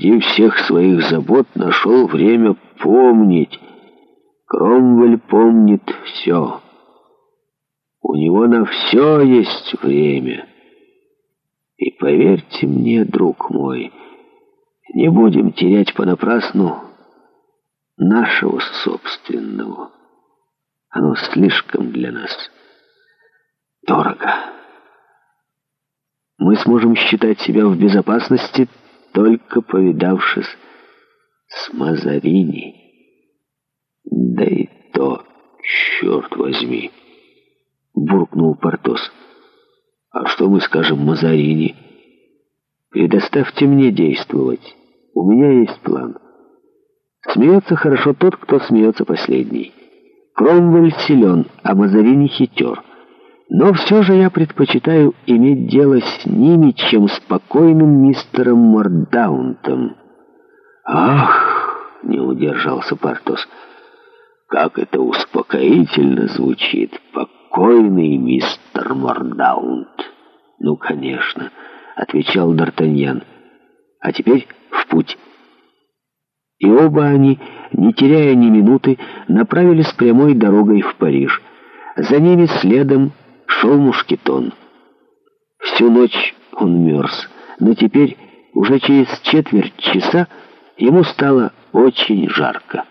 среди всех своих забот нашел время помнить. Кромвель помнит все. У него на все есть время. И поверьте мне, друг мой, не будем терять понапрасну нашего собственного. Оно слишком для нас дорого. Мы сможем считать себя в безопасности только повидавшись с Мазарини. Да и то, черт возьми, буркнул Портос. А что мы скажем Мазарини? Предоставьте мне действовать. У меня есть план. Смеется хорошо тот, кто смеется последний. Кромвель силен, а Мазарини хитер. Но все же я предпочитаю иметь дело с ними, чем с покойным мистером Мордаунтом. «Ах!» — не удержался Портос. «Как это успокоительно звучит! Покойный мистер Мордаунт!» «Ну, конечно!» — отвечал Д'Артаньян. «А теперь в путь!» И оба они, не теряя ни минуты, направились прямой дорогой в Париж. За ними следом шел мушкетон. Всю ночь он мерз, но теперь, уже через четверть часа, ему стало очень жарко.